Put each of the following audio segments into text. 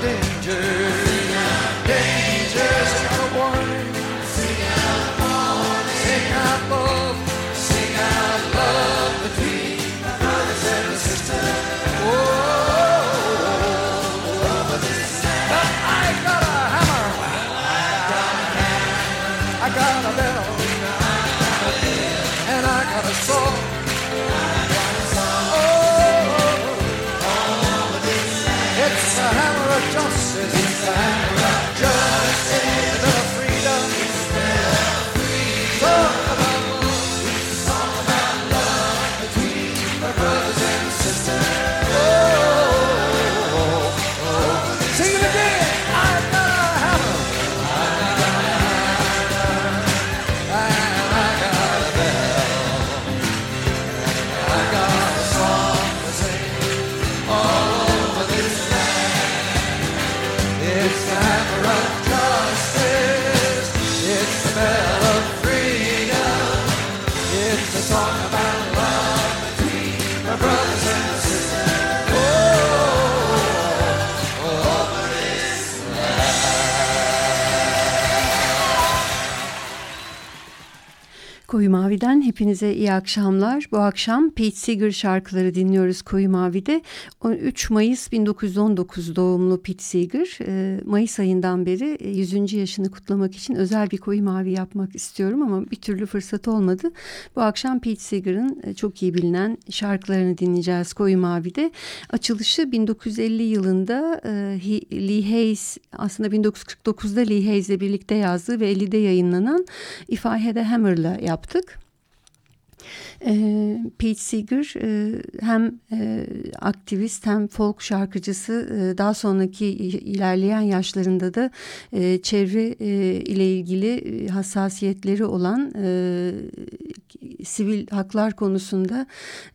Danger, Mavi'den hepinize iyi akşamlar. Bu akşam Pete Seeger şarkıları dinliyoruz Koyu Mavi'de. 3 Mayıs 1919 doğumlu Pete Seeger. Ee, Mayıs ayından beri 100. yaşını kutlamak için özel bir Koyu Mavi yapmak istiyorum ama bir türlü fırsat olmadı. Bu akşam Pete Seeger'ın e, çok iyi bilinen şarkılarını dinleyeceğiz Koyu Mavi'de. Açılışı 1950 yılında e, Lee Hayes aslında 1949'da Lee Hayes'le birlikte yazdığı ve 50'de yayınlanan If I Had a Hammer'la yaptık. E, Pete Seeger e, hem e, aktivist hem folk şarkıcısı e, daha sonraki ilerleyen yaşlarında da e, çevre e, ile ilgili e, hassasiyetleri olan e, sivil haklar konusunda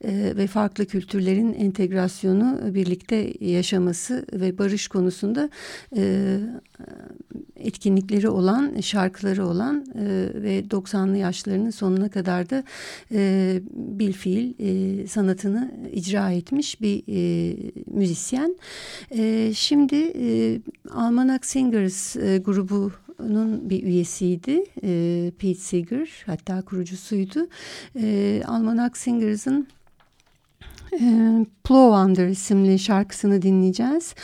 e, ve farklı kültürlerin entegrasyonu birlikte yaşaması ve barış konusunda e, etkinlikleri olan, şarkıları olan e, ve 90'lı yaşlarının sonuna kadar da e, bilfiil e, sanatını icra etmiş bir e, müzisyen. E, şimdi e, Almanac Singers e, grubu onun bir üyesiydi e, Pete Seeger hatta kurucusuydu. E, Almanac Singers'ın e, Plow Under isimli şarkısını dinleyeceğiz.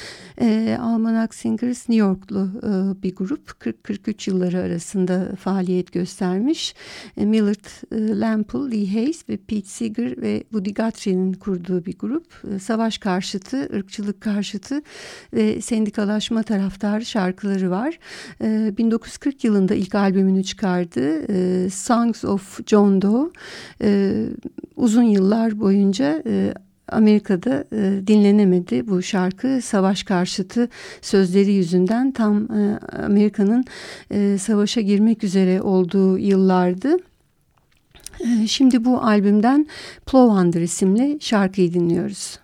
E, Almanac Singers New Yorklu e, bir grup. 40-43 yılları arasında faaliyet göstermiş. E, Millard e, Lample, Lee Hayes ve Pete Seeger ve Woody Guthrie'nin kurduğu bir grup. E, savaş karşıtı, ırkçılık karşıtı ve sendikalaşma taraftarı şarkıları var. E, 1940 yılında ilk albümünü çıkardı. E, Songs of John Doe. E, uzun yıllar boyunca e, Amerika'da e, dinlenemedi bu şarkı. Savaş karşıtı sözleri yüzünden tam e, Amerika'nın e, savaşa girmek üzere olduğu yıllardı. E, şimdi bu albümden Plow Under isimli şarkıyı dinliyoruz.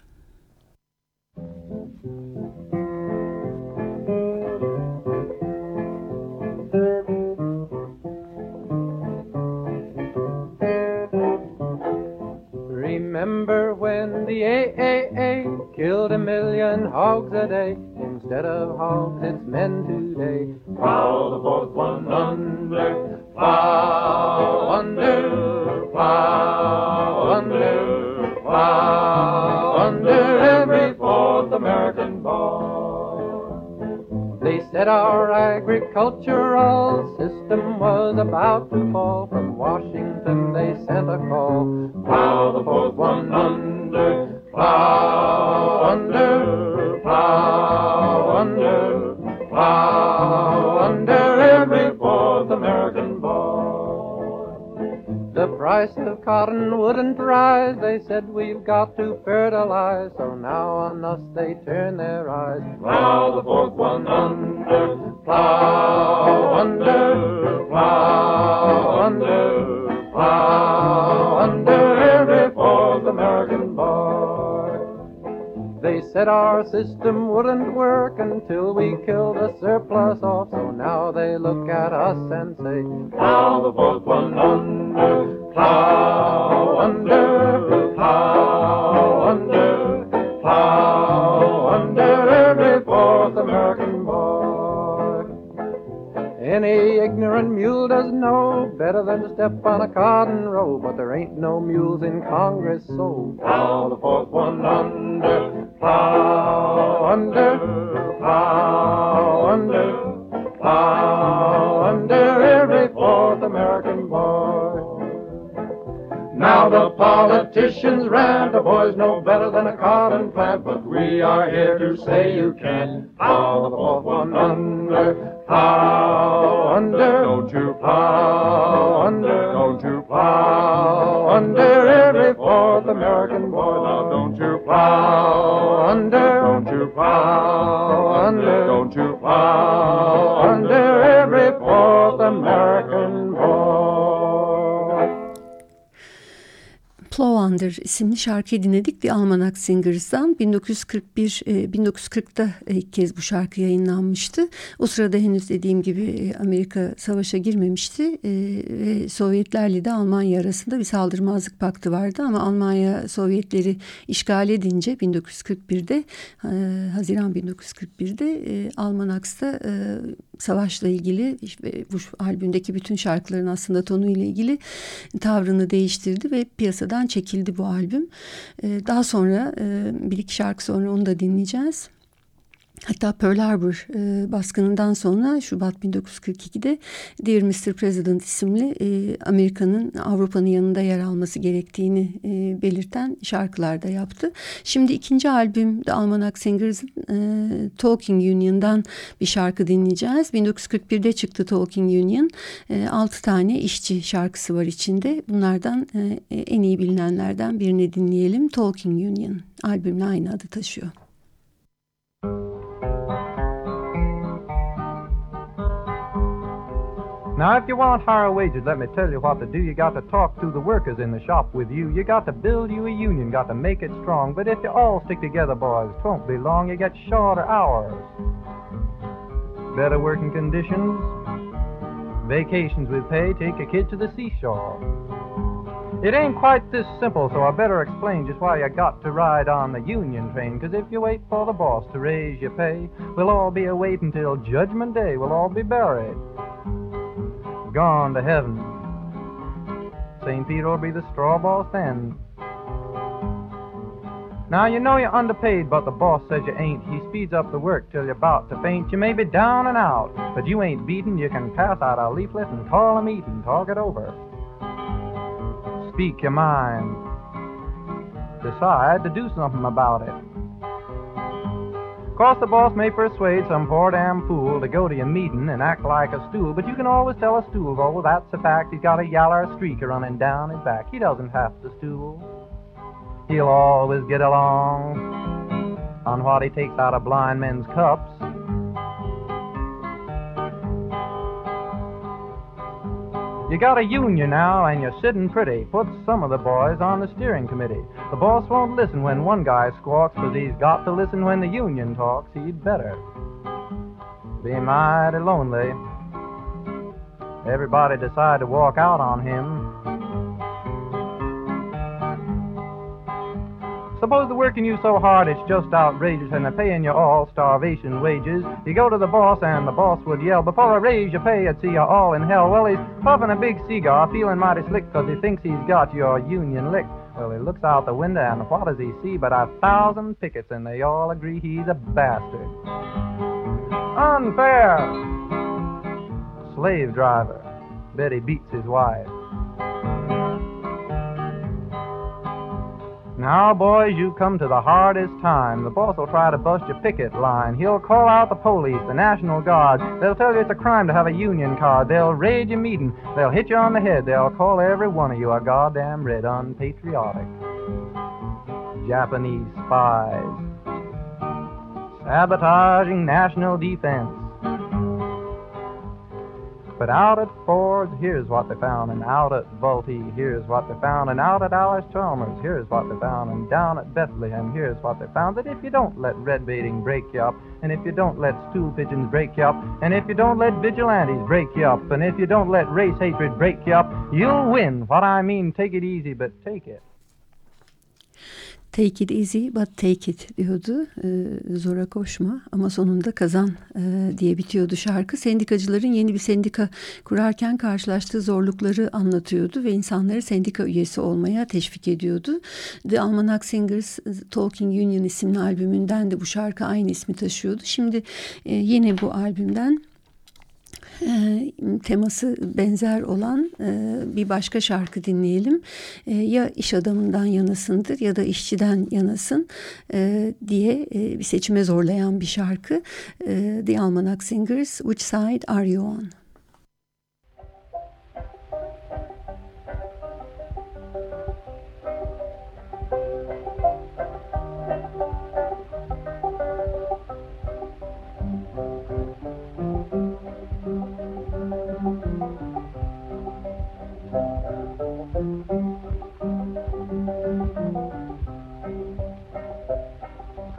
Remember when the AAA killed a million hogs a day? Instead of hogs, it's men today. Plow the fourth one under, plow under, plow under, plow under every fourth American boy. They said our agricultural system was about to said we've got to fertilize. So now on us they turn their eyes. Plow the fourth one under, plow under, plow under, plow under every fourth American boy. They said our system wouldn't work until we killed the surplus off, so now they look at us and say, Plow the fourth one under, plow under, plow under, plow under every fourth American boy. Any ignorant mule does know better than to step on a cotton row, but there ain't no mules in Congress, so plow the fourth one under, plow under, plow under, plow under every fourth American boy. Now the politicians rant, the boys know better than a cotton plant, but we are here to say you can't plow the fourth one under, plow under, don't you plow under, don't you plow under. Every fourth American boy. Now don't you plow under, don't you plow under, don't you Under isimli şarkıyı dinledik. Bir Almanak Singers'dan. 1941 1940'da e, ilk kez bu şarkı yayınlanmıştı. O sırada henüz dediğim gibi e, Amerika savaşa girmemişti e, ve Sovyetlerle de Almanya arasında bir saldırmazlık paktı vardı. Ama Almanya Sovyetleri işgal edince 1941'de Haziran 1941'de Almanaks'ta savaşla ilgili bu albümdeki bütün şarkıların aslında tonu ile ilgili tavrını değiştirdi ve piyasadan çekildi bu albüm. Daha sonra bir iki şarkı sonra onu da dinleyeceğiz. Hatta Pearl Harbor e, baskınından sonra Şubat 1942'de Dear Mr. President isimli e, Amerika'nın Avrupa'nın yanında yer alması gerektiğini e, belirten şarkılar da yaptı. Şimdi ikinci albüm The Almanac Singers'ın e, Talking Union'dan bir şarkı dinleyeceğiz. 1941'de çıktı Talking Union. E, 6 tane işçi şarkısı var içinde. Bunlardan e, en iyi bilinenlerden birini dinleyelim. Talking Union albümle aynı adı taşıyor. Now, if you want higher wages, let me tell you what to do. You got to talk to the workers in the shop with you. You got to build you a union, got to make it strong. But if you all stick together, boys, it won't be long. You get shorter hours, better working conditions, vacations with pay. Take a kid to the seashore. It ain't quite this simple, so I better explain just why you got to ride on the union train. Cause if you wait for the boss to raise your pay, we'll all be awaiting till Judgment Day. We'll all be buried gone to heaven. St. Peter will be the straw boss then. Now you know you're underpaid, but the boss says you ain't. He speeds up the work till you're about to faint. You may be down and out, but you ain't beaten. You can pass out a leaflet and call a meeting, talk it over. Speak your mind. Decide to do something about it. Of Course, the boss may persuade some poor damn fool to go to your meeting and act like a stool, but you can always tell a stool, oh, that's a fact. He's got a yaller streak running down his back. He doesn't have to stool. he'll always get along on what he takes out of blind men's cups. You got a union now and you're sitting pretty. Put some of the boys on the steering committee. The boss won't listen when one guy squawks, cause he's got to listen when the union talks. He'd better be mighty lonely. Everybody decide to walk out on him. Suppose they're working you so hard it's just outrageous and they're paying you all starvation wages. You go to the boss and the boss would yell, Before I raise your pay, I'd see you all in hell. Well, he's puffing a big cigar, feeling mighty slick because he thinks he's got your union licked. Well, he looks out the window and what does he see but a thousand pickets and they all agree he's a bastard. Unfair! Slave driver. Betty beats his wife. Now, boys, you've come to the hardest time. The boss will try to bust your picket line. He'll call out the police, the National Guard. They'll tell you it's a crime to have a union card. They'll raid your meeting. They'll hit you on the head. They'll call every one of you a goddamn red unpatriotic. Japanese spies. Sabotaging national defense. But out at Ford's, here's what they found, and out at Vultee, here's what they found, and out at Allis-Chalmers, here's what they found, and down at Bethlehem, here's what they found. That if you don't let red baiting break you up, and if you don't let stool pigeons break you up, and if you don't let vigilantes break you up, and if you don't let race hatred break you up, you'll win. What I mean, take it easy, but take it. Take it easy but take it diyordu. E, zora koşma ama sonunda kazan e, diye bitiyordu şarkı. Sendikacıların yeni bir sendika kurarken karşılaştığı zorlukları anlatıyordu ve insanları sendika üyesi olmaya teşvik ediyordu. The Almanac Singers Talking Union isimli albümünden de bu şarkı aynı ismi taşıyordu. Şimdi e, yine bu albümden e, teması benzer olan e, bir başka şarkı dinleyelim. E, ya iş adamından yanasındır ya da işçiden yanasın e, diye bir seçime zorlayan bir şarkı. The Almanac Singers, Which Side Are You On?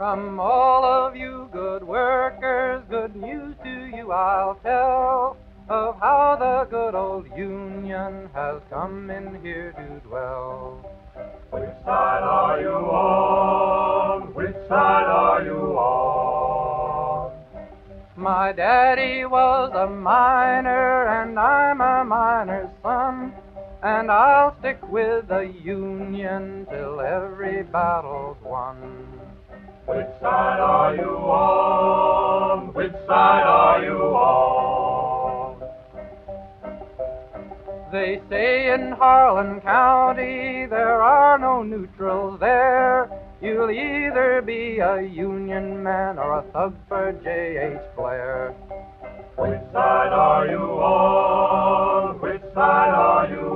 From all of you good workers, good news to you I'll tell of how the good old Union has come in here to dwell. Which side are you on? Which side are you on? My daddy was a miner and I'm a miner's son. And I'll stick with the Union till every battle's won. Which side are you on? Which side are you on? They say in Harlan County there are no neutrals there. You'll either be a Union man or a thug for J.H. Blair. Which side are you on? Which side are you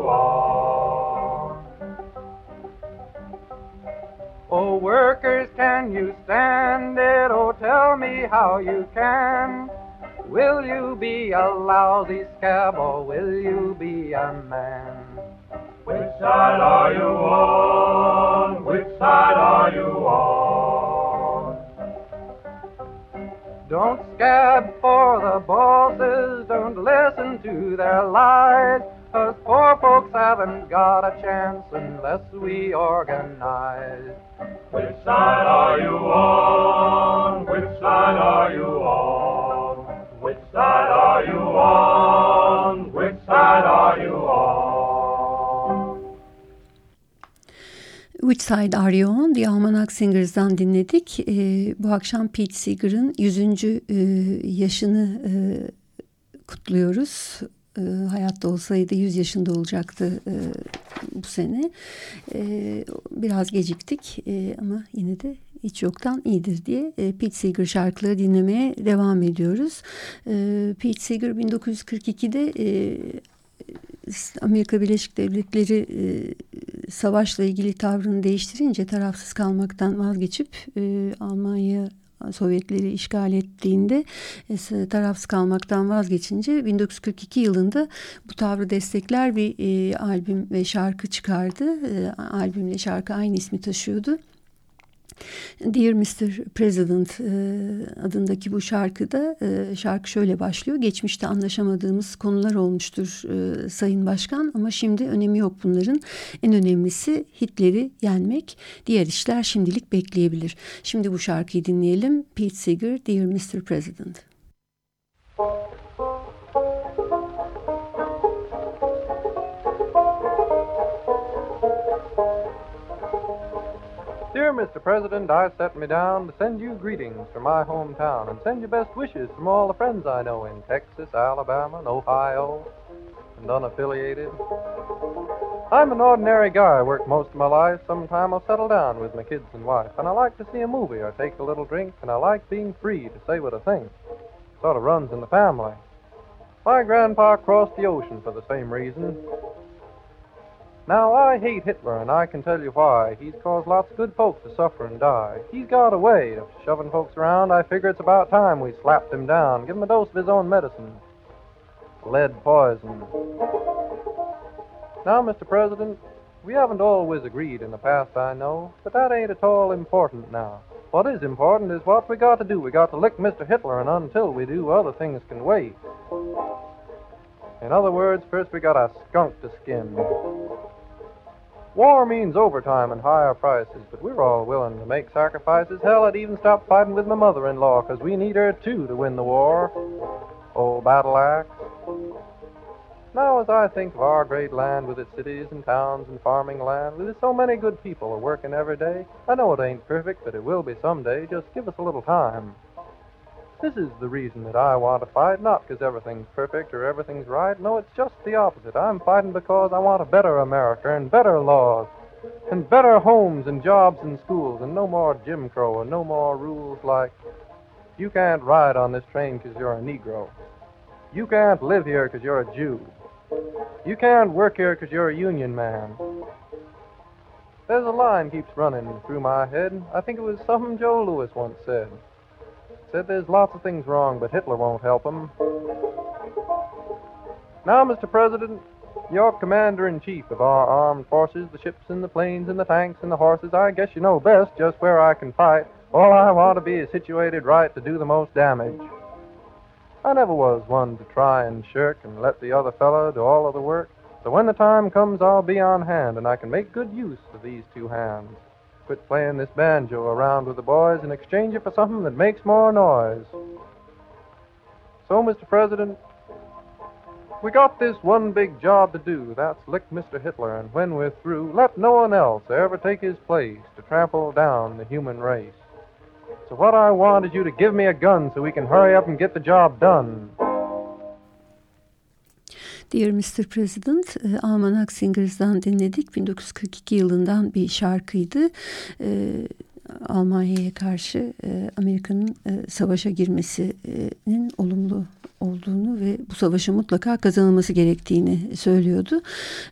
workers, can you stand it? Oh, tell me how you can. Will you be a lousy scab or will you be a man? Which side are you on? Which side are you on? Don't scab for the bosses, don't listen to their lies. Us poor folks haven't got a chance unless we organize. Which side are you on? Which side are you on? Which side are you on? Which side are you on? Which Side Are You On? The Almanac Singers'dan dinledik. E, bu akşam Pete Seeger'ın 100. E, yaşını e, kutluyoruz. E, hayatta olsaydı 100 yaşında olacaktı e, bu sene. E, biraz geciktik e, ama yine de hiç yoktan iyidir diye e, Pete Seeger şarkıları dinlemeye devam ediyoruz. E, Pete Seeger 1942'de e, Amerika Birleşik Devletleri e, savaşla ilgili tavrını değiştirince tarafsız kalmaktan vazgeçip e, Almanya Sovyetleri işgal ettiğinde e, tarafsız kalmaktan vazgeçince 1942 yılında bu tavrı destekler bir e, albüm ve şarkı çıkardı. E, albümle şarkı aynı ismi taşıyordu. Dear Mr. President e, adındaki bu şarkıda e, şarkı şöyle başlıyor. Geçmişte anlaşamadığımız konular olmuştur e, Sayın Başkan ama şimdi önemi yok bunların. En önemlisi Hitler'i yenmek. Diğer işler şimdilik bekleyebilir. Şimdi bu şarkıyı dinleyelim. Pete Seeger, Dear Mr. President. Dear Mr. President, I set me down to send you greetings from my hometown and send you best wishes from all the friends I know in Texas, Alabama, and Ohio, and unaffiliated. I'm an ordinary guy, I work most of my life. Sometime I'll settle down with my kids and wife, and I like to see a movie or take a little drink, and I like being free to say what I think. Sort of runs in the family. My grandpa crossed the ocean for the same reason. Now, I hate Hitler, and I can tell you why. He's caused lots of good folks to suffer and die. He's got a way of shoving folks around. I figure it's about time we slapped him down, give him a dose of his own medicine. Lead poison. Now, Mr. President, we haven't always agreed in the past, I know, but that ain't at all important now. What is important is what we got to do. We got to lick Mr. Hitler, and until we do, other things can wait. In other words, first we got a skunk to skin. War means overtime and higher prices, but we're all willing to make sacrifices. Hell, I'd even stop fighting with my mother-in-law, 'cause we need her, too, to win the war. Old battle axe. Now, as I think of our great land with its cities and towns and farming land, with so many good people working every day, I know it ain't perfect, but it will be someday. Just give us a little time. This is the reason that I want to fight, not because everything's perfect or everything's right. No, it's just the opposite. I'm fighting because I want a better America and better laws and better homes and jobs and schools and no more Jim Crow and no more rules like you can't ride on this train because you're a Negro. You can't live here because you're a Jew. You can't work here because you're a union man. There's a line keeps running through my head. I think it was something Joe Louis once said. Said there's lots of things wrong, but Hitler won't help them. Now, Mr. President, you're commander in chief of our armed forces, the ships and the planes and the tanks and the horses. I guess you know best just where I can fight. All I want to be is situated right to do the most damage. I never was one to try and shirk and let the other fellow do all of the work. So when the time comes, I'll be on hand, and I can make good use of these two hands. Quit playing this banjo around with the boys and exchange it for something that makes more noise. So, Mr. President, we got this one big job to do. That's lick Mr. Hitler, and when we're through, let no one else ever take his place to trample down the human race. So, what I want is you to give me a gun so we can hurry up and get the job done. Dear Mr. President, e, Almanak Singers'dan dinledik. 1942 yılından bir şarkıydı. E, Almanya'ya karşı e, Amerika'nın savaşa girmesinin olumlu olduğunu ve bu savaşın mutlaka kazanılması gerektiğini söylüyordu.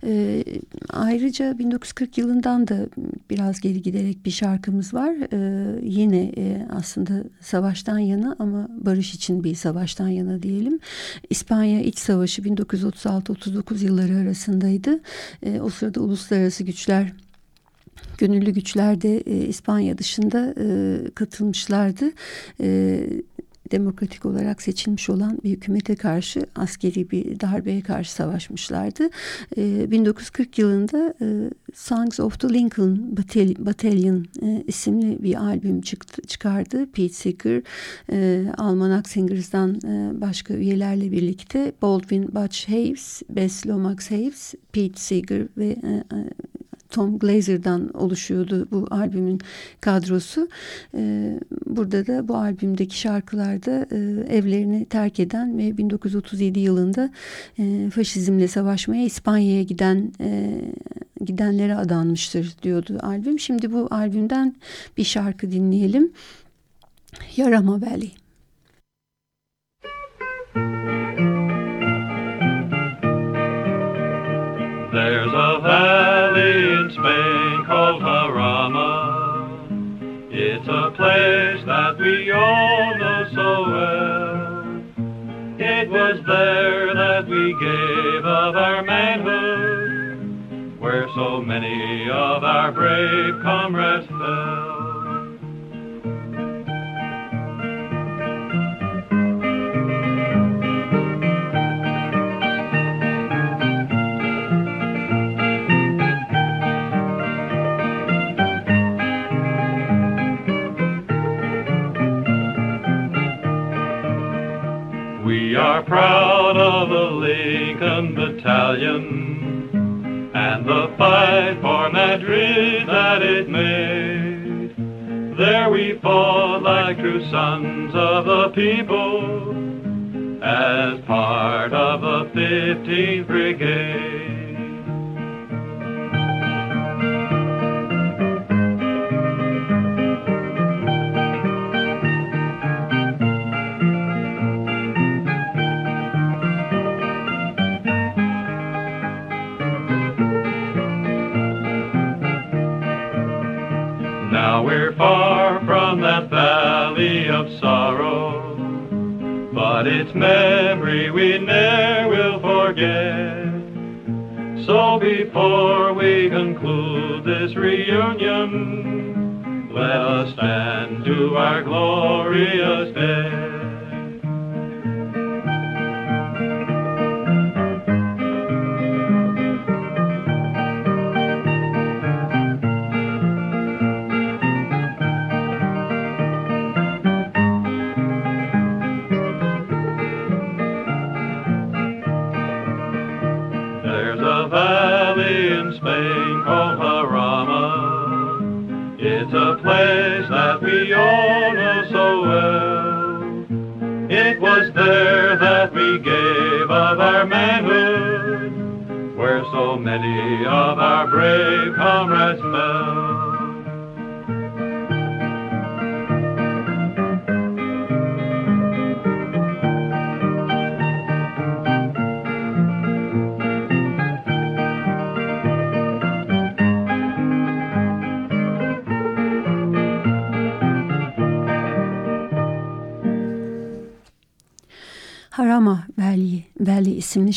E, ayrıca 1940 yılından da biraz geri giderek bir şarkımız var. E, yine e, aslında savaştan yana ama barış için bir savaştan yana diyelim. İspanya İç Savaşı 1936-39 yılları arasındaydı. E, o sırada uluslararası güçler gönüllü güçler de e, İspanya dışında e, katılmışlardı. E, demokratik olarak seçilmiş olan bir hükümete karşı askeri bir darbeye karşı savaşmışlardı. E, 1940 yılında e, Songs of the Lincoln Battalion e, isimli bir albüm çıktı, çıkardı. Pete Seeger, e, Almanac Singers'dan e, başka üyelerle birlikte Baldwin Butch Hayes, Bess Lomax Hayes, Pete Seeger ve e, e Tom Glazer'dan oluşuyordu bu albümün kadrosu. E, burada da bu albümdeki şarkılarda e, evlerini terk eden ve 1937 yılında e, faşizmle savaşmaya İspanya'ya giden e, gidenlere adanmıştır diyordu albüm. Şimdi bu albümden bir şarkı dinleyelim. Yarama Valley. There's a valley place that we all know so well. It was there that we gave of our manhood, where so many of our brave comrades fell. Proud of the Lincoln Battalion and the fight for Madrid that it made. There we fought like true sons of the people as part of the 15th Brigade. But its memory we ne'er will forget. So before we conclude this reunion, let us stand to our glorious dead.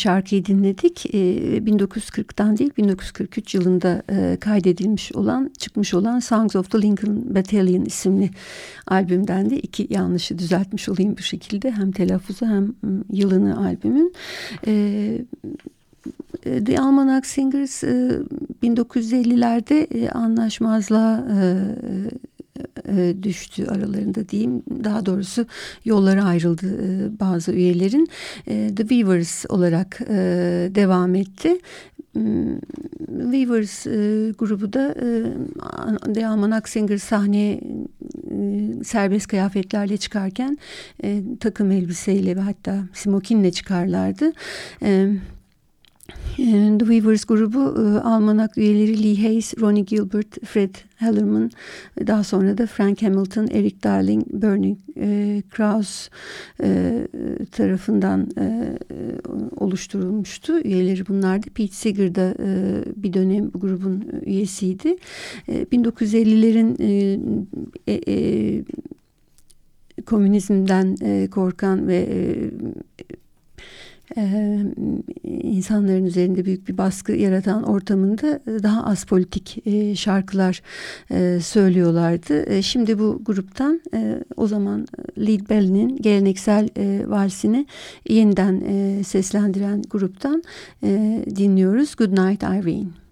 Şarkıyı dinledik. E, ee, 1940'tan değil 1943 yılında e, kaydedilmiş olan çıkmış olan Songs of the Lincoln Battalion isimli albümden de iki yanlışı düzeltmiş olayım bu şekilde. Hem telaffuzu hem ıı, yılını albümün. E, The Almanac Singers 1950'lerde e, anlaşmazlığa e, düştü aralarında diyeyim. Daha doğrusu yolları ayrıldı e, bazı üyelerin. E, The Weavers olarak devam etti. Hmm, Weavers grubu da The Almanac Singer sahneye serbest kıyafetlerle çıkarken takım elbiseyle ve hatta smokinle çıkarlardı. The Weavers grubu e, Almanak üyeleri Lee Hayes, Ronnie Gilbert, Fred Hellerman, daha sonra da Frank Hamilton, Eric Darling, Bernie e, Krause e, tarafından e, oluşturulmuştu. Üyeleri bunlardı. Pete Seeger da e, bir dönem bu grubun üyesiydi. E, 1950'lerin e, e, komünizmden e, korkan ve e, e, insanların üzerinde büyük bir baskı yaratan ortamında daha az politik şarkılar söylüyorlardı. Şimdi bu gruptan o zaman Lead Belly'nin geleneksel valsini yeniden seslendiren gruptan dinliyoruz. Good Night Irene.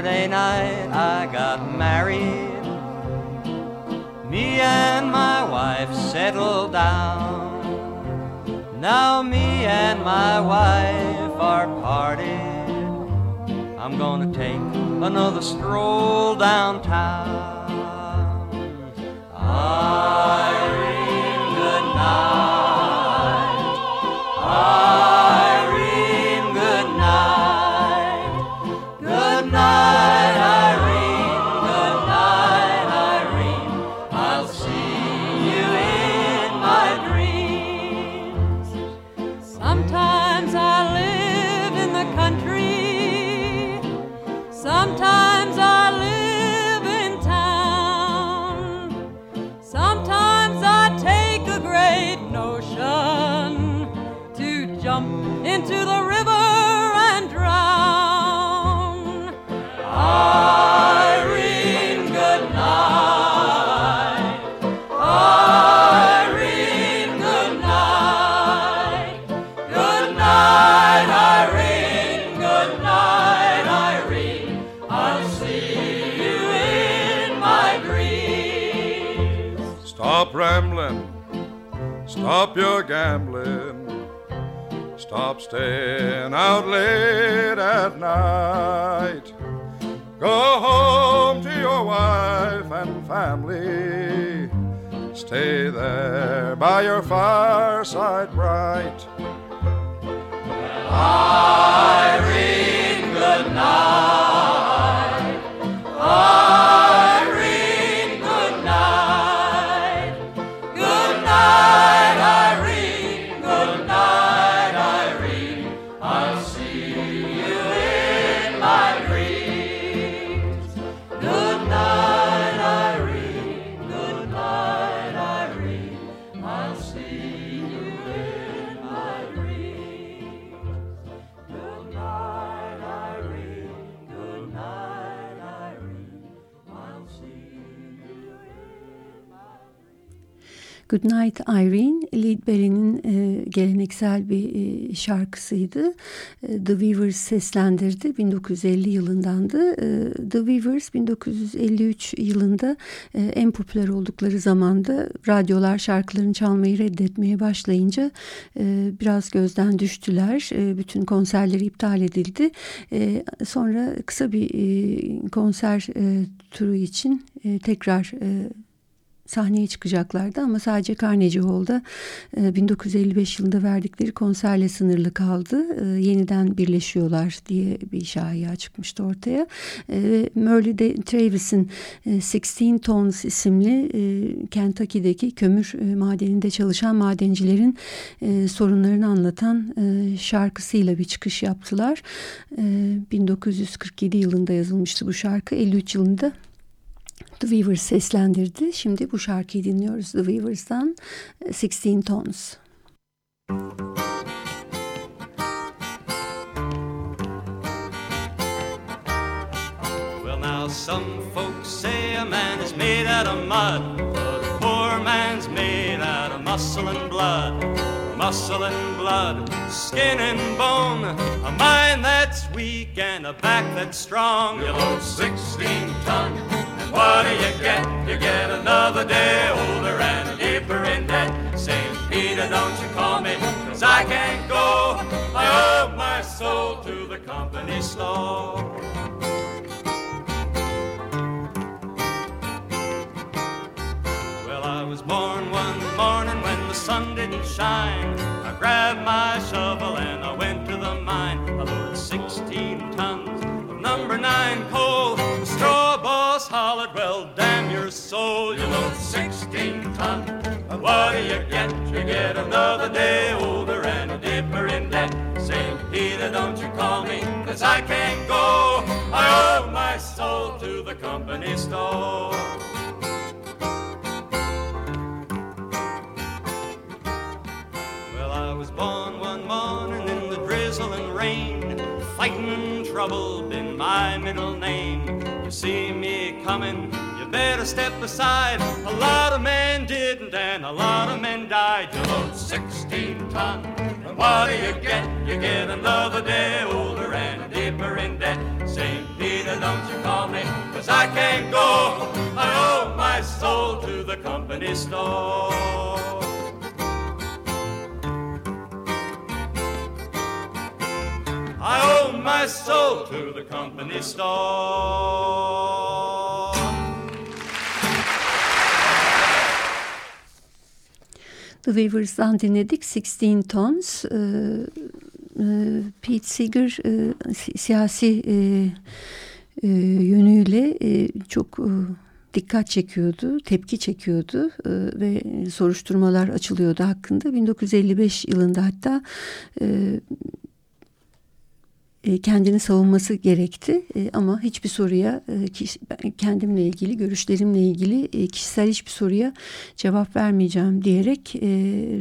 Saturday night I got married. Me and my wife settled down. Now me and my wife are parted. I'm gonna take another stroll downtown. Staying out late at night. Go home to your wife and family. Stay there by your fireside bright. Irene, good night. Irene, Good Night Irene, Lead Belly'nin e, geleneksel bir e, şarkısıydı. E, The Weavers seslendirdi. 1950 yılındandı. E, The Weavers 1953 yılında e, en popüler oldukları zamanda radyolar şarkılarını çalmayı reddetmeye başlayınca e, biraz gözden düştüler. E, bütün konserleri iptal edildi. E, sonra kısa bir e, konser e, turu için e, tekrar e, sahneye çıkacaklardı ama sadece Carnegie Hall'da e, 1955 yılında verdikleri konserle sınırlı kaldı. E, yeniden birleşiyorlar diye bir şahia çıkmıştı ortaya. E, Merle de Travis'in e, 16 Tons isimli e, Kentucky'deki kömür e, madeninde çalışan madencilerin e, sorunlarını anlatan e, şarkısıyla bir çıkış yaptılar. E, 1947 yılında yazılmıştı bu şarkı. 53 yılında The Weavers seslendirdi. Şimdi bu şarkıyı dinliyoruz The Weavers'dan 16 Tons. Well, now some folks say a man is made out of mud, but a poor man's made out of muscle and blood. Muscle and blood, skin and bone, a mind that's weak and a back that's strong. You load 16 ton, what do you get? You get another day older and deeper in debt. St. Peter, don't you call me, cause I can't go. I owe my soul to the company store. Well, I was born one morning when the sun didn't shine. I grabbed my shovel and I went to the mine. I loaded 16 tons of number nine coal. Soul, you load 16 tons. And what do you get? You get another day older and a dipper in debt. St. Peter, don't you call me, cause I can't go. I owe my soul to the company store. Well, I was born one morning in the drizzle and rain. Fighting trouble been my middle name. You see me coming, better step aside. A lot of men didn't, and a lot of men died. You load 16 ton. And what do you get? You get another day older and deeper in debt. St. Peter, don't you call me, cause I can't go. I owe my soul to the company store. I owe my soul to the company store. The Weavers'dan dinledik 16 Tons. E, e, Pete Seeger e, siyasi e, yönüyle çok dikkat çekiyordu, tepki çekiyordu ve soruşturmalar açılıyordu hakkında. 1955 yılında hatta kendini savunması gerekti e, ama hiçbir soruya e, kendimle ilgili görüşlerimle ilgili kişisel hiçbir soruya cevap vermeyeceğim diyerek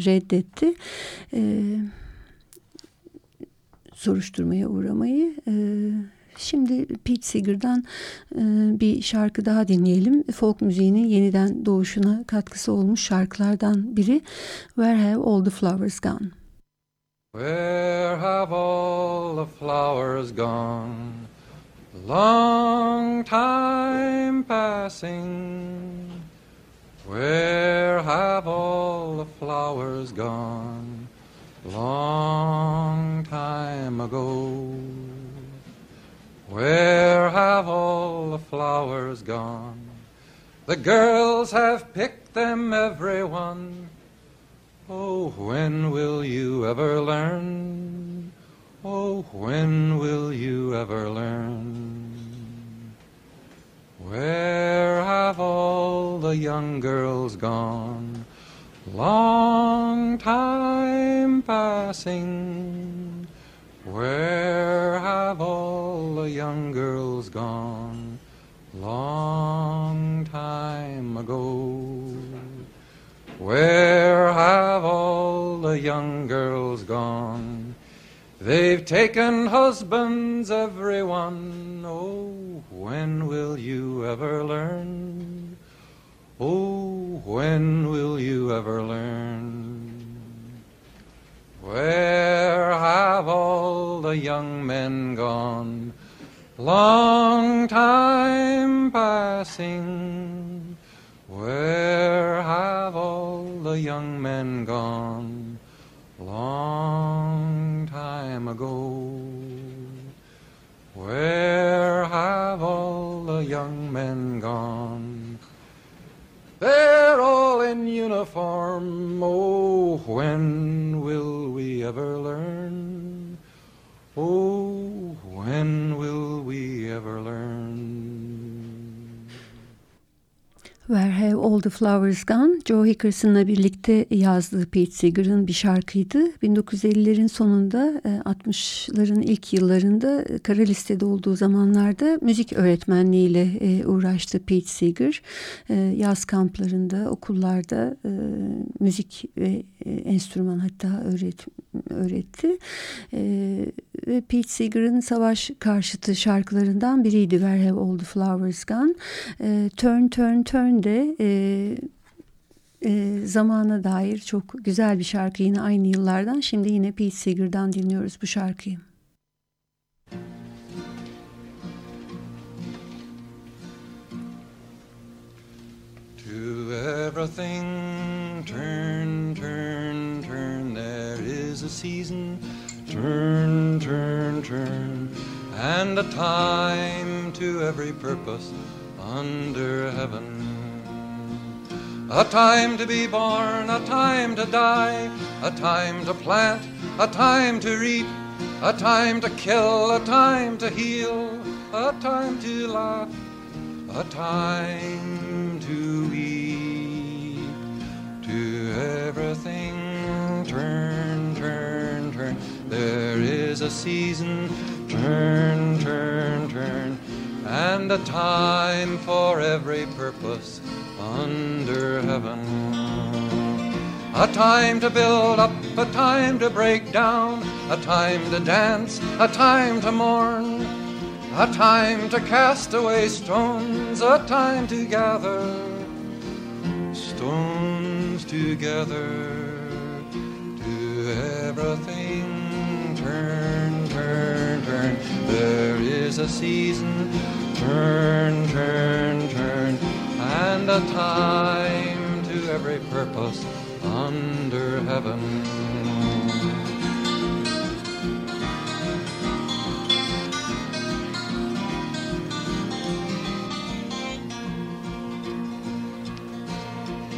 reddetti soruşturmaya uğramayı. Şimdi Pete Seeger'dan bir şarkı daha dinleyelim. Folk müziğinin yeniden doğuşuna katkısı olmuş şarkılardan biri Where Have All the Flowers Gone? Where have all the flowers gone? Long time passing. Where have all the flowers gone? Long time ago. Where have all the flowers gone? The girls have picked them, every one Oh, when will you ever learn? Oh, when will you ever learn? Where have all the young girls gone? Long time passing. Where have all the young girls gone? Long time ago. Where have all the young girls gone? They've taken husbands, everyone. Oh, when will you ever learn? Oh, when will you ever learn? Where have all the young men gone? Long time passing. Where have all the young men gone? Long time ago. Where have all the young men gone? They're all in uniform. Oh, when will we ever learn? Oh, when Where Have All The Flowers Gone, Joe Hickerson'la birlikte yazdığı Pete Seeger'ın bir şarkıydı. 1950'lerin sonunda, 60'ların e, ilk yıllarında e, kara listede olduğu zamanlarda müzik öğretmenliğiyle e, uğraştı Pete Seeger. Yaz kamplarında, okullarda müzik ve enstrüman hatta öğret, öğretti. Ve Pete Seeger'ın savaş karşıtı şarkılarından biriydi Where Have All The Flowers Gone. Turn Turn Turn de e, e, zamana dair çok güzel bir şarkı yine aynı yıllardan. Şimdi yine Pete Seeger'dan dinliyoruz bu şarkıyı. To everything turn, turn, turn, there is a season, turn, turn, turn, and a time to every purpose under heaven. A time to be born, a time to die, a time to plant, a time to reap, a time to kill, a time to heal, a time to laugh, a time to weep. To everything turn, turn, turn. There is a season, turn, turn, turn, and a time for every purpose under heaven. A time to build up, a time to break down, a time to dance, a time to mourn, a time to cast away stones, a time to gather stones together to everything turn, turn, turn. There is a season, turn, turn, turn, and a time to every purpose under heaven.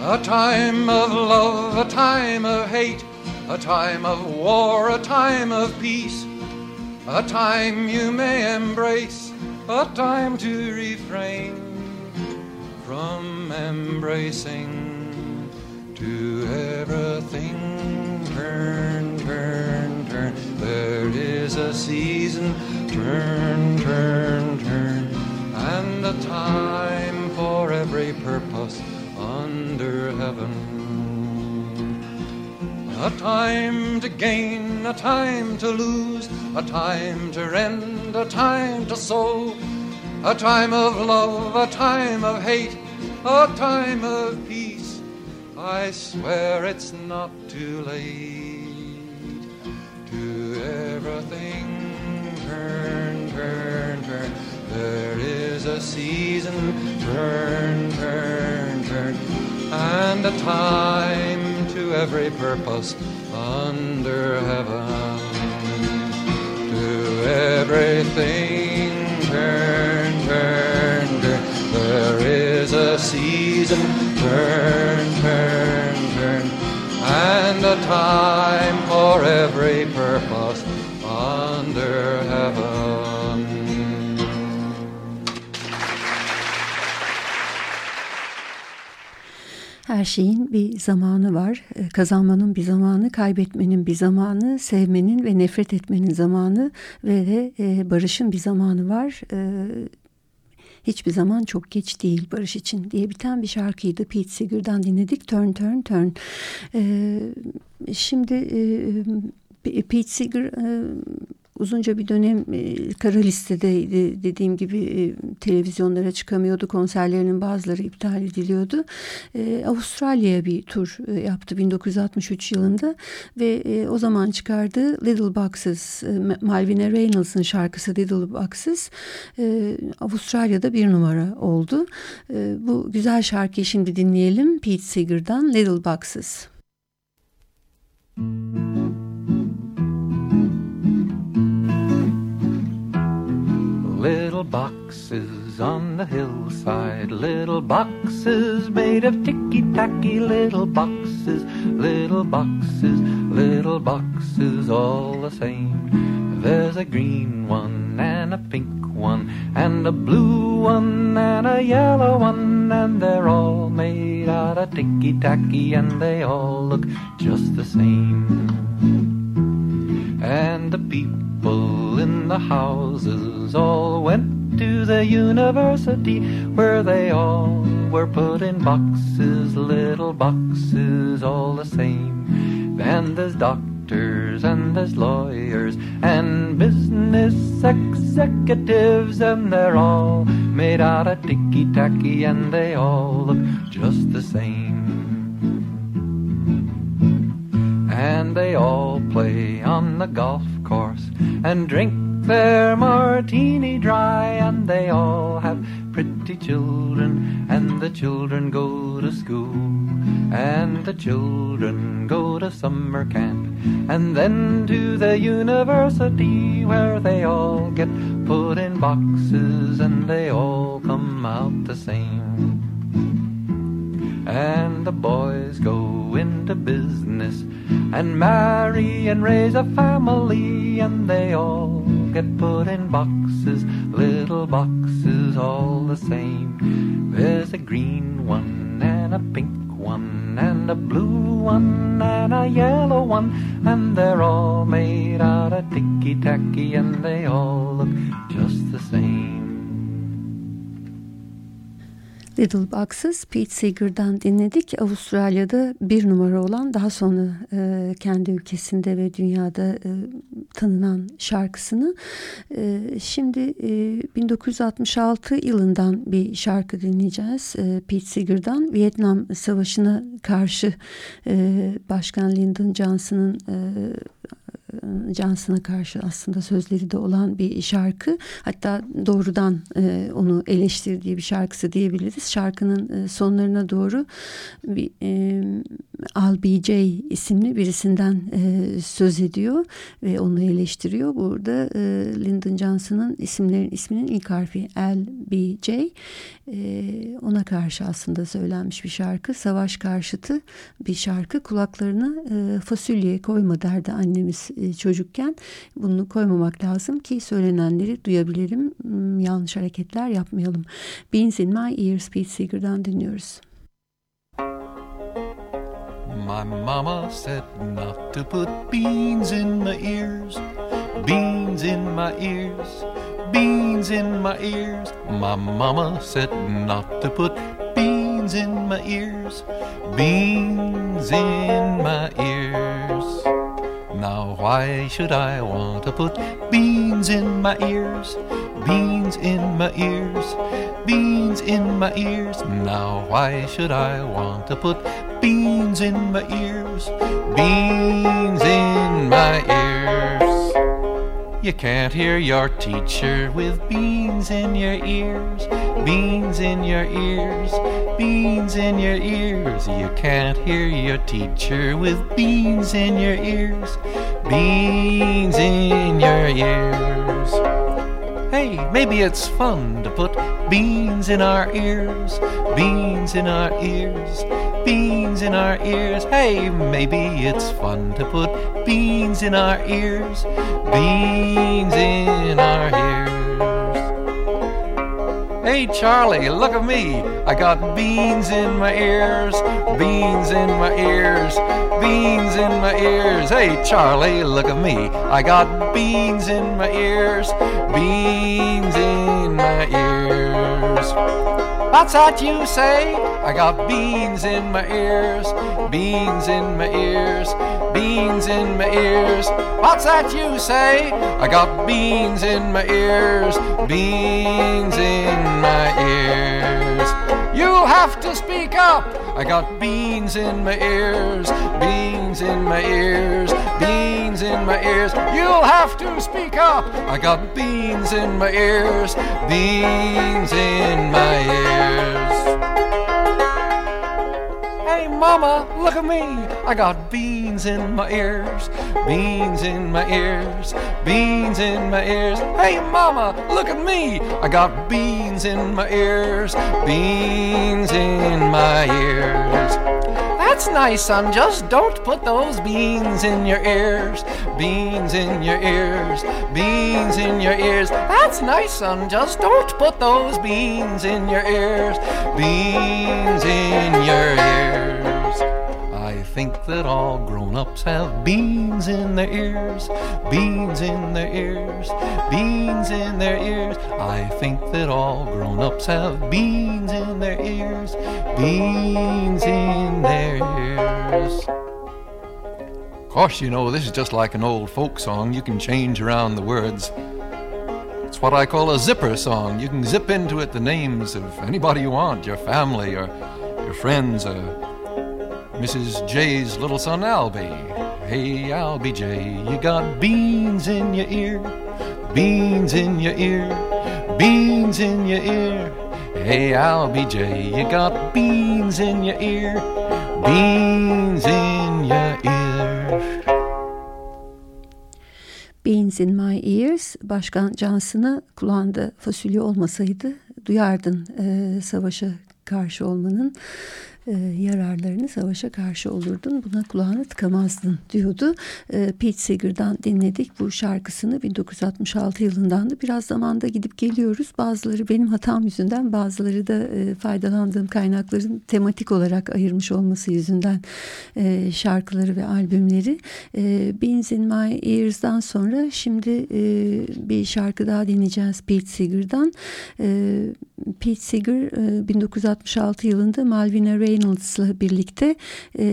A time of love, a time of hate, a time of war, a time of peace, a time you may embrace, a time to refrain from embracing to everything turn, turn, turn. There is a season, turn, turn, turn, and a time for every purpose under heaven. A time to gain, a time to lose, a time to rend, a time to sow, a time of love, a time of hate, a time of peace. I swear it's not too late to everything turn, turn, turn. There is a season, turn, turn, turn, and a time to every purpose under heaven. To everything, season, turn, turn, turn, and a time for every purpose under heaven. Her şeyin bir zamanı var. Ee, Kazanmanın bir zamanı, kaybetmenin bir zamanı, sevmenin ve nefret etmenin zamanı ve de e, barışın bir zamanı var. Hiçbir zaman çok geç değil barış için diye biten bir şarkıydı. Pete Seeger'dan dinledik. Turn, turn, turn. Ee, şimdi e, Pete Seeger e, uzunca bir dönem e, kara listedeydi. Dediğim gibi e, televizyonlara çıkamıyordu. Konserlerinin bazıları iptal ediliyordu. E, Avustralya'ya bir tur e, yaptı 1963 yılında ve o zaman çıkardığı Little Boxes, Malvina Reynolds'ın şarkısı Little Boxes Avustralya'da bir numara oldu. Bu güzel şarkıyı şimdi dinleyelim. Pete Seeger'dan Little Boxes. Müzik Little boxes on the hillside, little boxes made of ticky tacky, little boxes, little boxes, little boxes all the same. There's a green one and a pink one, and a blue one and a yellow one, and they're all made out of ticky tacky, and they all look just the same. And the people people in the houses all went to the university where they all were put in boxes, little boxes, all the same. And there's doctors and there's lawyers and business executives, and they're all made out of ticky tacky, and they all look just the same. And they all play on the golf course and drink their martini dry, and they all have pretty children, and the children go to school, and the children go to summer camp, and then to the university where they all get put in boxes, and they all come out the same. And the boys go into business and marry and raise a family, and they all get put in boxes, little boxes all the same. There's a green one and a pink one and a blue one and a yellow one, and they're all made out of ticky tacky, and they all look just the same. Little Boxes Pete Seeger'dan dinledik. Avustralya'da bir numara olan daha sonra e, kendi ülkesinde ve dünyada e, tanınan şarkısını. E, şimdi e, 1966 yılından bir şarkı dinleyeceğiz. E, Pete Seeger'dan Vietnam Savaşı'na karşı e, Başkan Lyndon Johnson'ın e, Johnson'a karşı aslında sözleri de olan bir şarkı. Hatta doğrudan e, onu eleştirdiği bir şarkısı diyebiliriz. Şarkının e, sonlarına doğru bir e, Al B.J. isimli birisinden e, söz ediyor ve onu eleştiriyor. Burada e, Lyndon Johnson'ın isimlerin isminin ilk harfi L B.J. E, ona karşı aslında söylenmiş bir şarkı. Savaş karşıtı bir şarkı. Kulaklarına e, fasulye koyma derdi annemiz e, çocukken. Bunu koymamak lazım ki söylenenleri duyabilirim. Hmm, yanlış hareketler yapmayalım. Beans in My Ears Pete Seeger'dan dinliyoruz. My mama said not to put beans in my ears, beans in my ears, beans in my ears. My mama said not to put beans in my ears, beans in my ears. Now, why should I want to put beans in my ears? Beans in my ears, beans in my ears. Now, why should I want to put beans in my ears? Beans in my ears. You can't hear your teacher with beans in your ears, beans in your ears, beans in your ears. You can't hear your teacher with beans in your ears, beans in your ears. Hey, maybe it's fun to put beans in our ears, beans in our ears, beans in our ears. Hey, maybe it's fun to put beans in our ears, beans in our ears. Hey Charlie, look at me. I got beans in my ears, beans in my ears, beans in my ears. Hey Charlie, look at me. I got beans in my ears, beans in my ears. What's that you say? I got beans in my ears, beans in my ears, beans in my ears. What's that you say? I got beans in my ears, beans in my ears. You have to speak up. I got beans in my ears, beans in my ears, beans in my ears. You'll have to speak up. I got beans in my ears, beans in my ears. Mama, look at me. I got beans in my ears, beans in my ears, beans in my ears. Hey mama, look at me. I got beans in my ears, beans in my ears. That's nice, son. Just don't put those beans in your ears. Beans in your ears. Beans in your ears. That's nice, son. Just don't put those beans in your ears. Beans in your ears. I think that all grown ups have beans in their ears, beans in their ears, beans in their ears. I think that all grown ups have beans in their ears, beans in their ears. Of course, you know, this is just like an old folk song. You can change around the words. It's what I call a zipper song. You can zip into it the names of anybody you want, your family or your friends. Uh, Mrs. J's little son Albie. Hey, Albie J, you got beans in your ear, beans in your ear, beans in your ear. Hey, Albie J, you got beans in your ear, beans in your ear. Beans in My Ears Başkan Johnson'a kulağında fasulye olmasaydı duyardın e, savaşa karşı olmanın e, yararlarını savaşa karşı olurdun. Buna kulağını tıkamazdın diyordu. E, Pete Seeger'dan dinledik bu şarkısını 1966 yılındandı. Biraz zamanda gidip geliyoruz. Bazıları benim hatam yüzünden bazıları da e, faydalandığım kaynakların tematik olarak ayırmış olması yüzünden e, şarkıları ve albümleri. E, Beans in My Ears'dan sonra şimdi e, bir şarkı daha dinleyeceğiz Pete Seeger'dan. E, Pete Seeger e, 1966 yılında Malvina Reynolds'la birlikte e,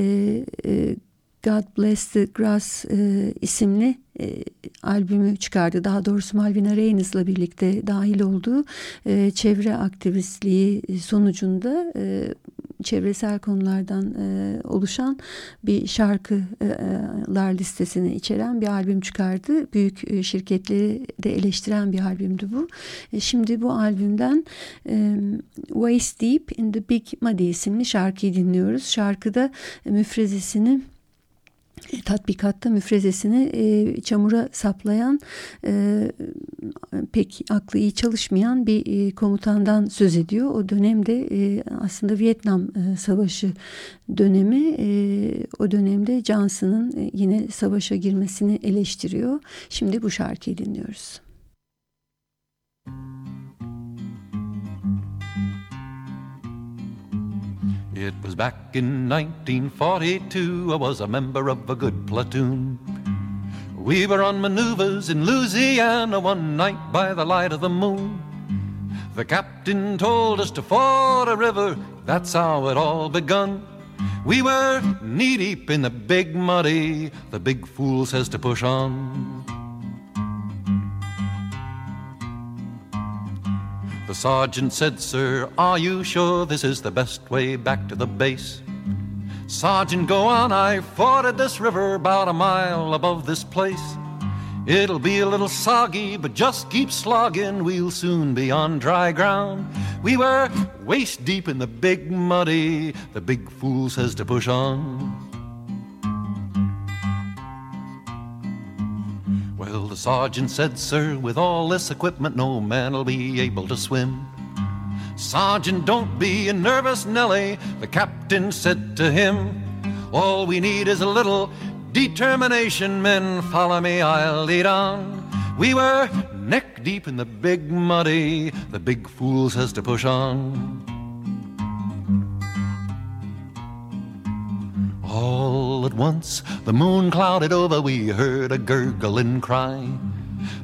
e, God Bless the Grass e, isimli e, albümü çıkardı. Daha doğrusu Malvina Reynolds'la birlikte dahil olduğu e, çevre aktivistliği sonucunda e, çevresel konulardan e, oluşan bir şarkılar listesini içeren bir albüm çıkardı. Büyük e, şirketleri de eleştiren bir albümdü bu. E, şimdi bu albümden e, Waist Deep in the Big Muddy isimli şarkıyı dinliyoruz. Şarkıda e, müfrezesini e, tatbikatta müfrezesini e, çamura saplayan e, pek aklı iyi çalışmayan bir e, komutandan söz ediyor. O dönemde e, aslında Vietnam e, Savaşı dönemi e, o dönemde Johnson'ın e, yine savaşa girmesini eleştiriyor. Şimdi bu şarkıyı dinliyoruz. It was back in 1942. I was a member of a good platoon. We were on maneuvers in Louisiana one night by the light of the moon. The captain told us to ford a river, that's how it all begun. We were knee deep in the big muddy, the big fool says to push on. The sergeant said, Sir, are you sure this is the best way back to the base? Sergeant, go on, I forded this river about a mile above this place. It'll be a little soggy, but just keep slogging, we'll soon be on dry ground. We were waist deep in the big muddy, the big fool says to push on. The sergeant said, Sir, with all this equipment, no man'll be able to swim. Sergeant, don't be a nervous Nelly, the captain said to him. All we need is a little determination, men. Follow me, I'll lead on. We were neck deep in the big muddy, the big fool says to push on. All at once, the moon clouded over, we heard a gurgling cry.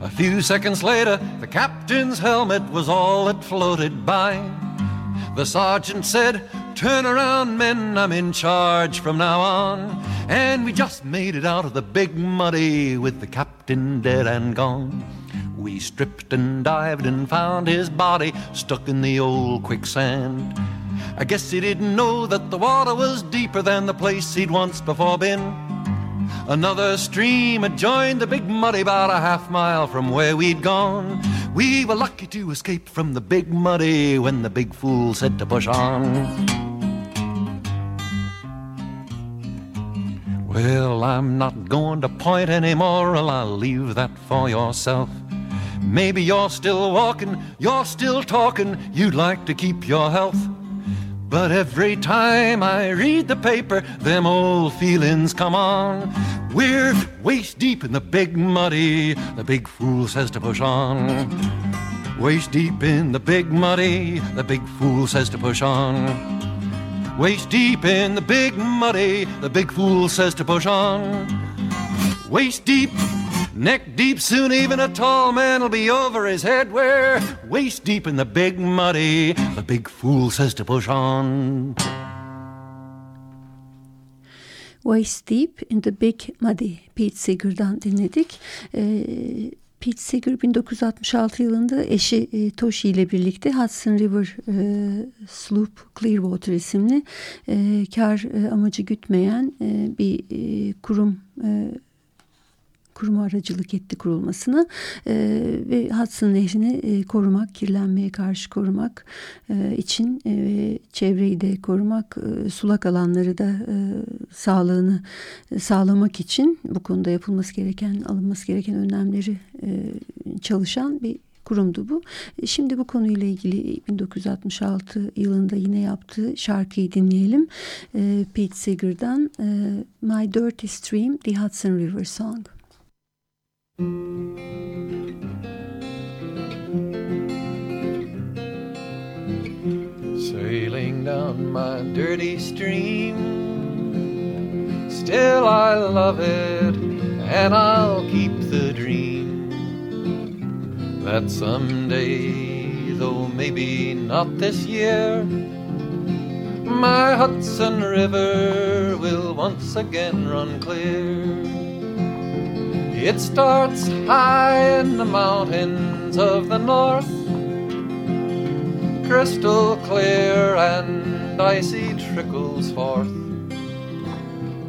A few seconds later, the captain's helmet was all that floated by. The sergeant said, Turn around, men, I'm in charge from now on. And we just made it out of the big muddy with the captain dead and gone. We stripped and dived and found his body stuck in the old quicksand. I guess he didn't know that the water was deeper than the place he'd once before been. Another stream had joined the big muddy about a half mile from where we'd gone. We were lucky to escape from the big muddy when the big fool said to push on. Well, I'm not going to point anymore, I'll leave that for yourself. Maybe you're still walking, you're still talking, you'd like to keep your health. But every time I read the paper, them old feelings come on. We're waist deep in the big muddy, the big fool says to push on. Waist deep in the big muddy, the big fool says to push on. Waist deep in the big muddy, the big fool says to push on. Waist deep, neck deep, soon even a tall man will be over his head. We're waist deep in the big muddy, the big fool says to push on. Waist Deep in the Big Muddy Pete Seeger'dan dinledik. Ee, Pete Seeger 1966 yılında eşi e, Toshi ile birlikte Hudson River e, Sloop Clearwater isimli e, kar e, amacı gütmeyen e, bir e, kurum e, kurumu aracılık etti kurulmasına e, ve Hudson Nehri'ni e, korumak, kirlenmeye karşı korumak e, için e, çevreyi de korumak, e, sulak alanları da e, sağlığını e, sağlamak için bu konuda yapılması gereken, alınması gereken önlemleri e, çalışan bir kurumdu bu. E, şimdi bu konuyla ilgili 1966 yılında yine yaptığı şarkıyı dinleyelim. E, Pete Seeger'dan e, My Dirty Stream, The Hudson River Song. Sailing down my dirty stream, still I love it, and I'll keep the dream that someday, though maybe not this year, my Hudson River will once again run clear. It starts high in the mountains of the north, crystal clear and icy trickles forth,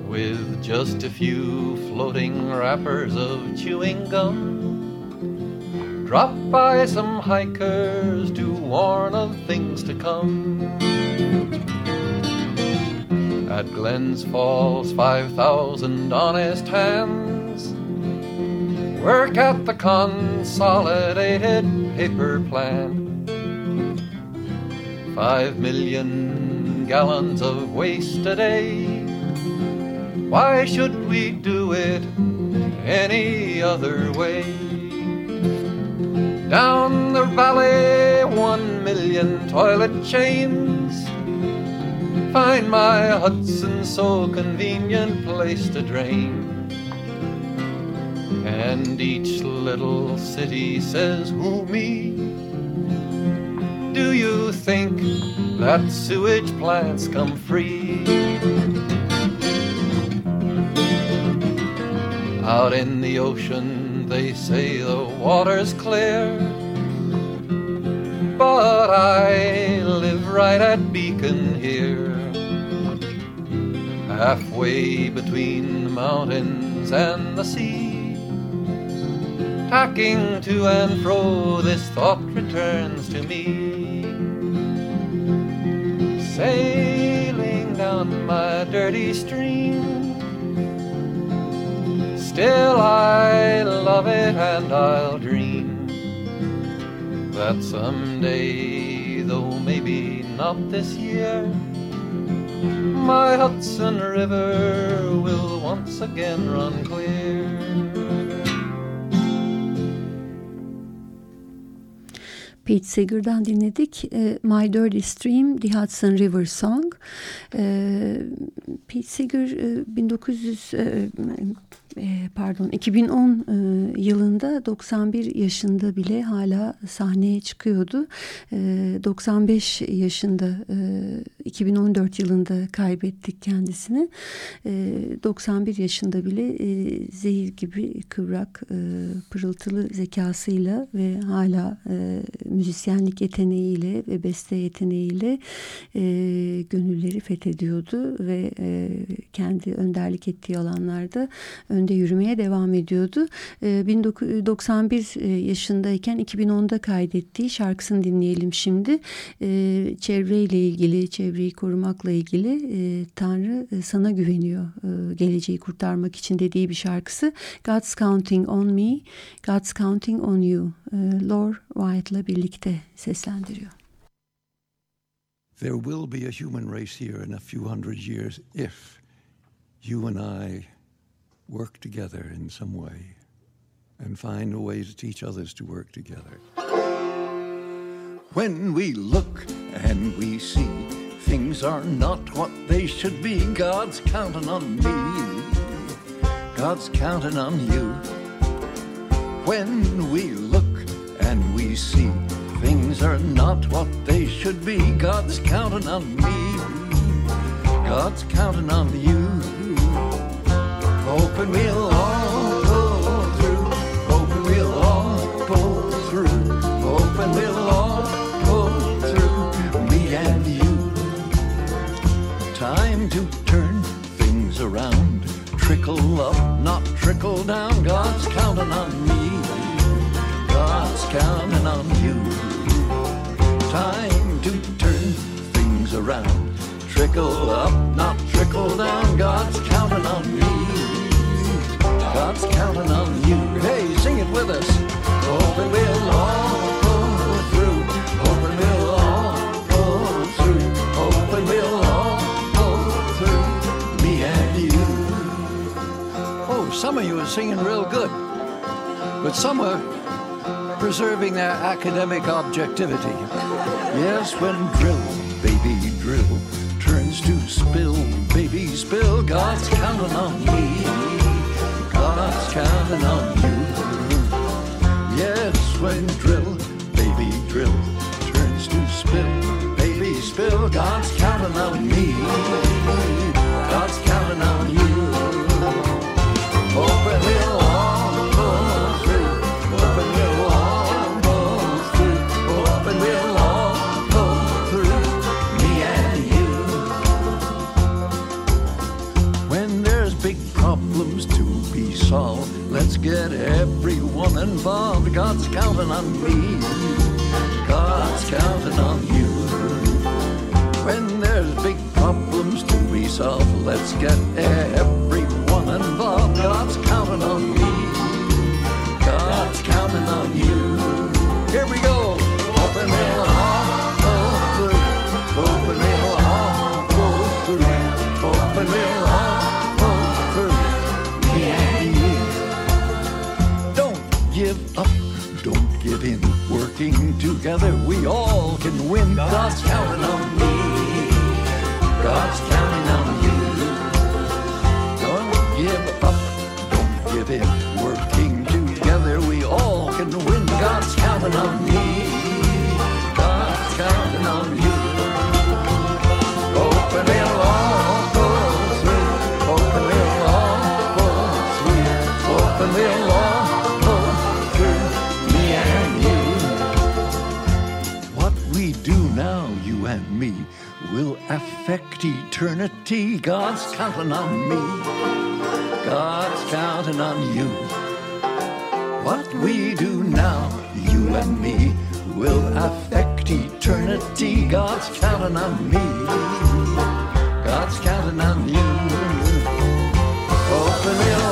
with just a few floating wrappers of chewing gum Dropped by some hikers to warn of things to come. At Glens Falls, 5,000 honest hands work at the consolidated paper plant. Five million gallons of waste a day. Why should we do it any other way? Down the valley, one million toilet chains. Find my Hudson so convenient place to drain. And each little city says, Who me? Do you think that sewage plants come free? Out in the ocean, they say the water's clear. But I live right at Beacon here, halfway between the mountains and the sea. Tacking to and fro, this thought returns to me. Sailing down my dirty stream Still, I love it and I'll dream that someday, though maybe not this year, my Hudson River will once again run clear. Pete Seeger'dan dinledik. My Dirty Stream, The Hudson River Song. Pete Seeger 1900 e, pardon 2010 e, yılında 91 yaşında bile hala sahneye çıkıyordu. 95 e, yaşında 2014 yılında kaybettik kendisini. 91 yaşında bile zehir gibi kıvrak pırıltılı zekasıyla ve hala müzisyenlik yeteneğiyle ve beste yeteneğiyle gönülleri fethediyordu ve kendi önderlik ettiği alanlarda ön yönde yürümeye devam ediyordu. 1991 ee, e, yaşındayken 2010'da kaydettiği şarkısını dinleyelim şimdi. Ee, çevreyle ilgili, çevreyi korumakla ilgili e, Tanrı e, sana güveniyor geleceği kurtarmak için dediği bir şarkısı. God's Counting On Me, God's Counting On You. Lor White'la birlikte seslendiriyor. There will be a human race here in a few hundred years if you and I work together in some way and find a way to teach others to work together. When we look and we see things are not what they should be, God's counting on me. God's counting on you. When we look and we see things are not what they should be, God's counting on me. God's counting on you. Hoping we'll all pull through. Hoping we'll all pull through. Hoping we'll all pull through. Me and you. Time to turn things around. Trickle up, not trickle down. God's counting on me. God's counting on you. Time to turn things around. Trickle up, not trickle down. God's counting on me. God's counting on you. Hey, sing it with us. Hoping we'll all through. Hoping we'll all through. Hoping we'll all through. Me and you. Oh, some of you are singing real good, but some are preserving their academic objectivity. Yes, when drill, baby drill, turns to spill, baby spill, God's counting on me. God's counting on you. Yes, when drill, baby drill, turns to spill, baby spill, God's counting on me. God's counting on you. Hoping we'll God's counting on me. God's counting on you. When there's big problems to be solved, let's get everyone involved. God's counting on me. God's counting on me. God's counting on you. Don't give up. Don't give in. Working together, we all can win. God's counting on me. Affect eternity. God's counting on me. God's counting on you. What we do now, you and me, will affect eternity. God's counting on me. God's counting on you. Open it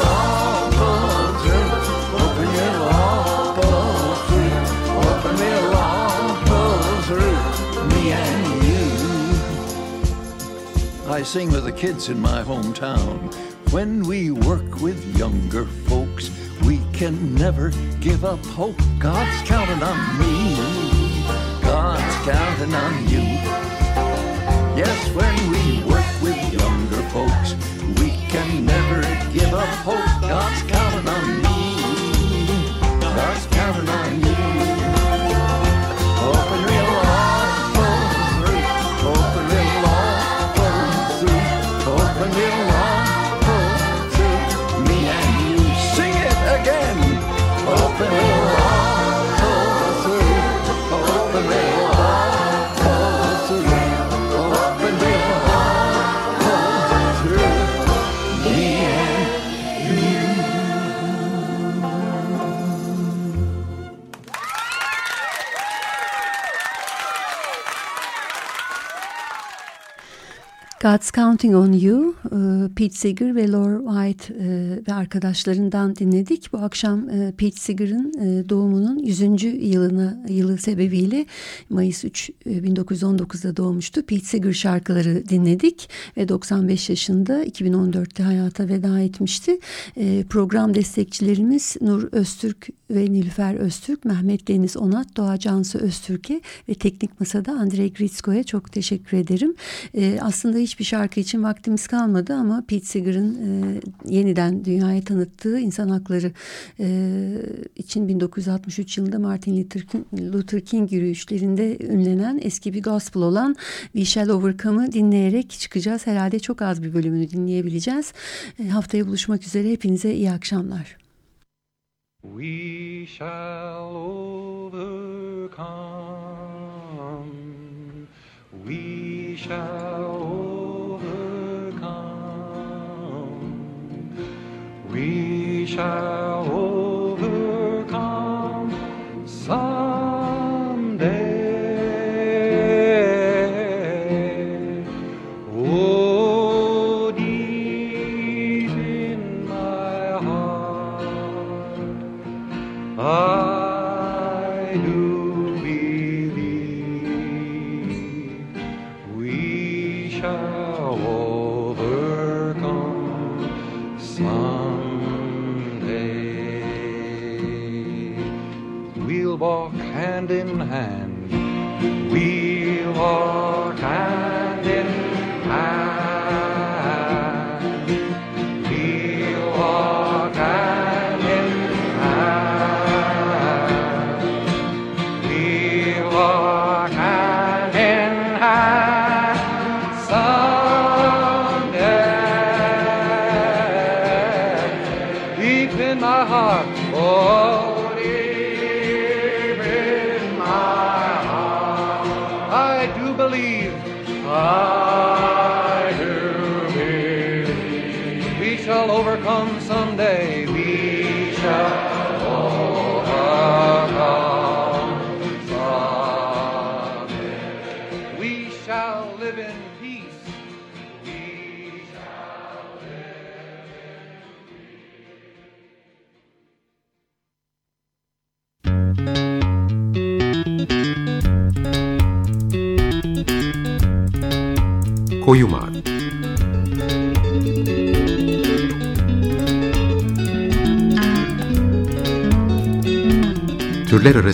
I sing with the kids in my hometown. When we work with younger folks, we can never give up hope. God's counting on me. God's counting on you. Yes, when we work with younger folks, we can never give up hope. God's counting on me. God's counting on you. God's Counting on You, e, Pete Seeger ve Lor White e, ve arkadaşlarından dinledik. Bu akşam e, Pete Seeger'ın doğumunun 100. yılına yılı sebebiyle Mayıs 3 e, 1919'da doğmuştu. Pete Seeger şarkıları dinledik ve 95 yaşında 2014'te hayata veda etmişti. Program destekçilerimiz Nur Öztürk ve Nilüfer Öztürk, Mehmet Deniz Onat, Doğa Cansu Öztürk'e ve Teknik Masa'da Andrei Gritsko'ya çok teşekkür ederim. Aslında hiçbir şarkı için vaktimiz kalmadı ama Pete Seeger'ın e, yeniden dünyaya tanıttığı insan hakları e, için 1963 yılında Martin Luther King, Luther King yürüyüşlerinde ünlenen eski bir gospel olan We Shall Overcome'ı dinleyerek çıkacağız. Herhalde çok az bir bölümünü dinleyebileceğiz. E, haftaya buluşmak üzere. Hepinize iyi akşamlar. We shall overcome. We shall we shall overcome someday. Oh, deep in my heart, I do.